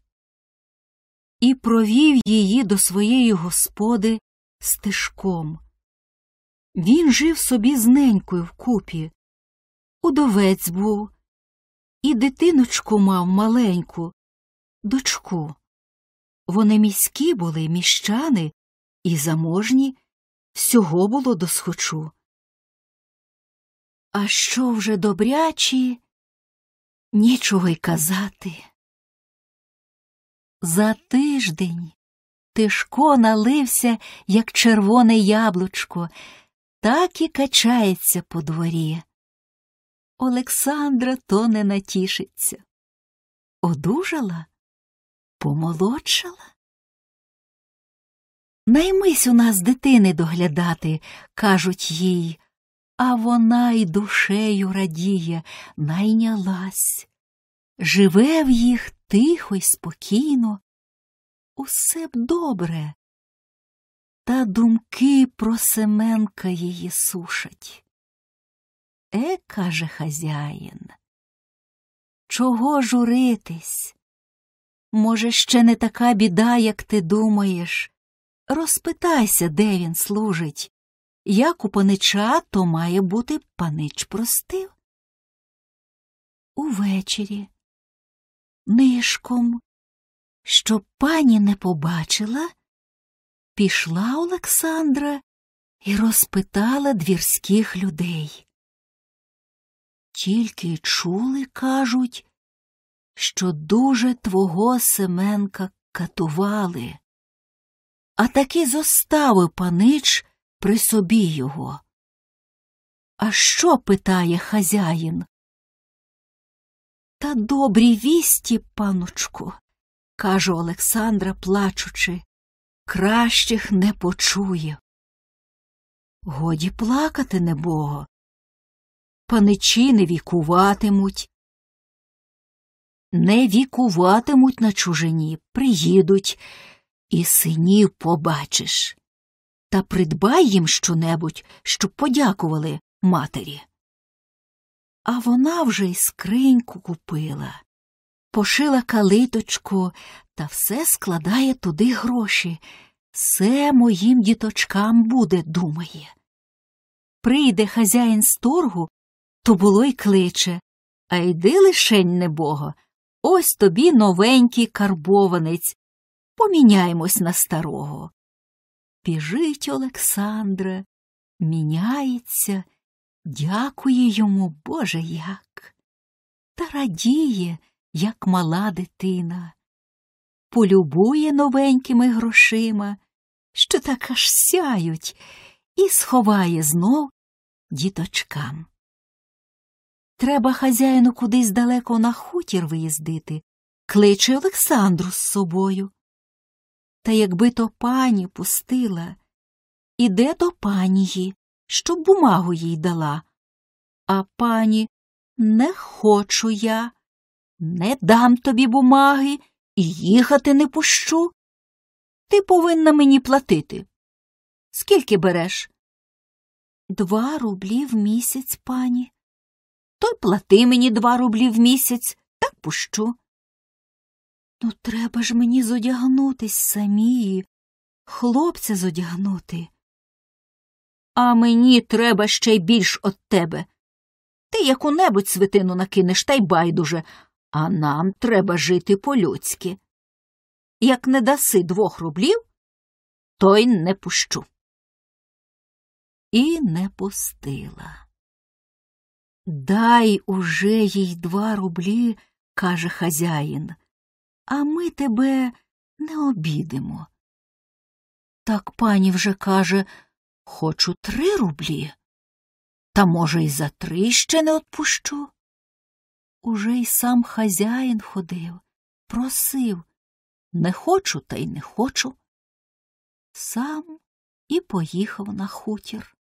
І провів її до своєї господи стежком. Він жив собі з ненькою вкупі. Удовець був, і дитиночку мав маленьку, дочку. Вони міські були, міщани, і заможні, всього було досхочу. А що вже добрячі, нічого й казати. За тиждень Тишко налився, як червоне яблучко, так і качається по дворі. Олександра то не натішиться. Одужала, помолодшала. Наймись у нас дитини доглядати, кажуть їй, а вона й душею радіє, найнялась. Живе в їх тихо й спокійно, усе б добре, та думки про Семенка її сушать. Е, каже хазяїн, чого журитись? Може, ще не така біда, як ти думаєш. Розпитайся, де він служить. Як у панича, то має бути панич простив. Увечері, нишком, щоб пані не побачила, пішла Олександра і розпитала двірських людей. Тільки чули, кажуть, що дуже твого Семенка катували, а таки зоставив панич при собі його. А що питає хазяїн? Та добрі вісті, паночку, каже Олександра, плачучи, кращих не почує. Годі плакати, небого. Паничі не вікуватимуть. Не вікуватимуть на чужині, приїдуть, і синів побачиш. Та придбай їм щонебудь, щоб подякували матері. А вона вже й скриньку купила, пошила калиточку та все складає туди гроші. Все моїм діточкам буде, думає. Прийде хазяїн з торгу, то було й кличе А йди лишень небого, ось тобі новенький карбованець. Поміняємось на старого. Біжить Олександра, міняється, дякує йому, Боже як, та радіє, як мала дитина, полюбує новенькими грошима, що так аж сяють, і сховає знов діточкам. Треба хазяїну кудись далеко на хутір виїздити, кличе Олександру з собою. Та якби то пані пустила, іде до панії, щоб бумагу їй дала. А пані не хочу я, не дам тобі бумаги і їхати не пущу. Ти повинна мені платити. Скільки береш? Два рублі в місяць, пані. То й плати мені два рублі в місяць, так пущу. Ну, треба ж мені зодягнутись самі, хлопця зодягнути. А мені треба ще й більш от тебе. Ти яку-небудь свитину накинеш, та й байдуже, а нам треба жити по-людськи. Як не даси двох рублів, то й не пущу. І не пустила. Дай уже їй два рублі, каже хазяїн, а ми тебе не обідемо. Так пані вже каже, хочу три рублі, та, може, й за три ще не отпущу. Уже й сам хазяїн ходив, просив не хочу, та й не хочу. Сам і поїхав на хутір.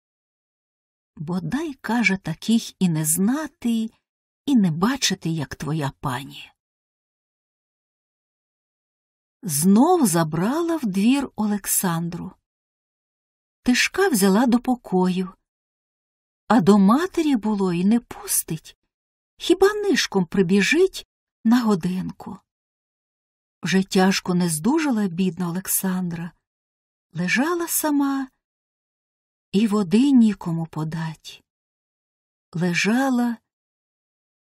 Бодай, каже, таких і не знати, і не бачити, як твоя пані. Знов забрала в двір Олександру. Тишка взяла до покою, а до матері було й не пустить, хіба нишком прибіжить на годинку. Вже тяжко не здужала бідна Олександра, лежала сама і води нікому подать. Лежала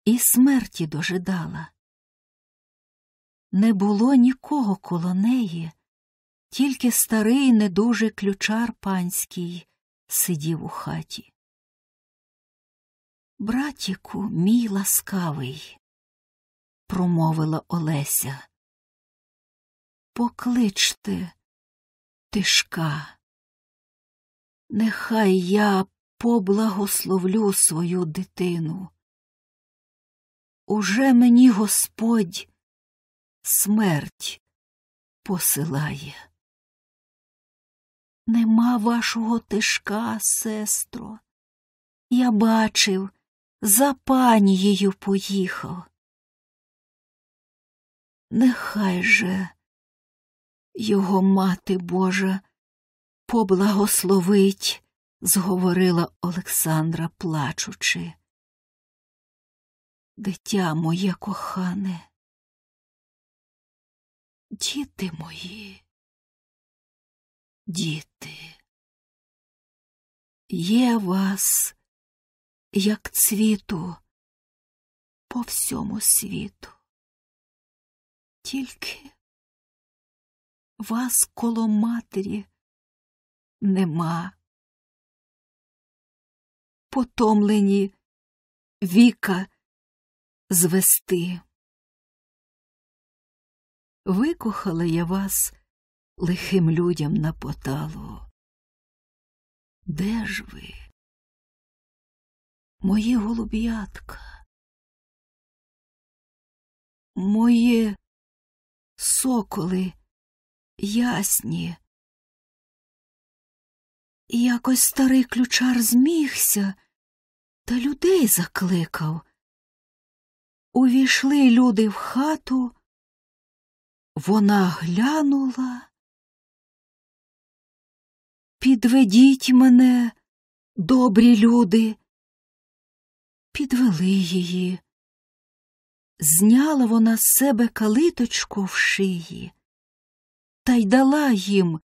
і смерті дожидала. Не було нікого коло неї, тільки старий недужий ключар панський сидів у хаті. Братіку, мій ласкавий, промовила Олеся. Покличте тишка. Нехай я поблагословлю свою дитину. Уже мені Господь смерть посилає. Нема вашого тишка, сестро. Я бачив, за панією поїхав. Нехай же його мати Божа поблагословить, зговорила Олександра, плачучи. Дитя моє кохане, діти мої, діти, є вас, як цвіту по всьому світу. Тільки вас коло матері нема. Потомлені віка звести. Викохала я вас лихим людям на поталу. Де ж ви? Мої голуб'ятка, мої соколи ясні. Якось старий ключар змігся та людей закликав. Увійшли люди в хату, вона глянула. Підведіть мене, добрі люди, підвели її. Зняла вона з себе калиточку в шиї та й дала їм.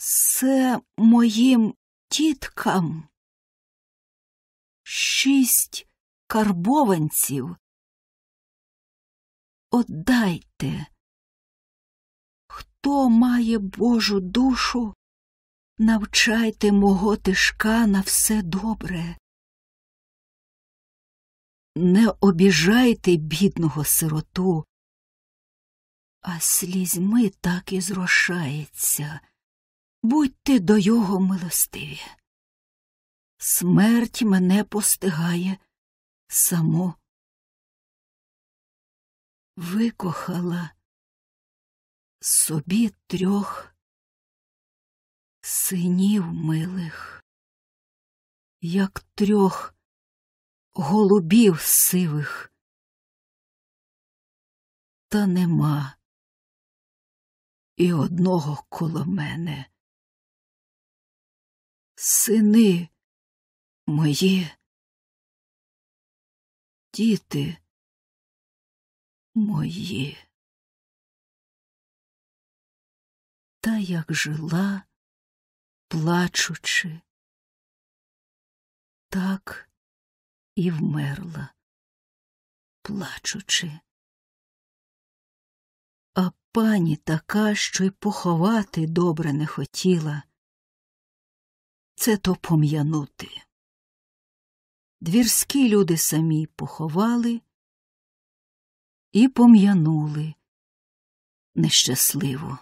Це моїм тіткам шість карбованців. Отдайте. Хто має Божу душу, навчайте мого тишка на все добре. Не обіжайте бідного сироту, а слізьми так і зрошається. Будьте до його милостиві. Смерть мене постигає само. Викохала собі трьох синів милих, як трьох голубів сивих, та нема і одного коло мене. Сини мої, діти мої. Та як жила, плачучи, так і вмерла, плачучи. А пані така, що й поховати добре не хотіла. Це то пом'янути. Двірські люди самі поховали і пом'янули нещасливо.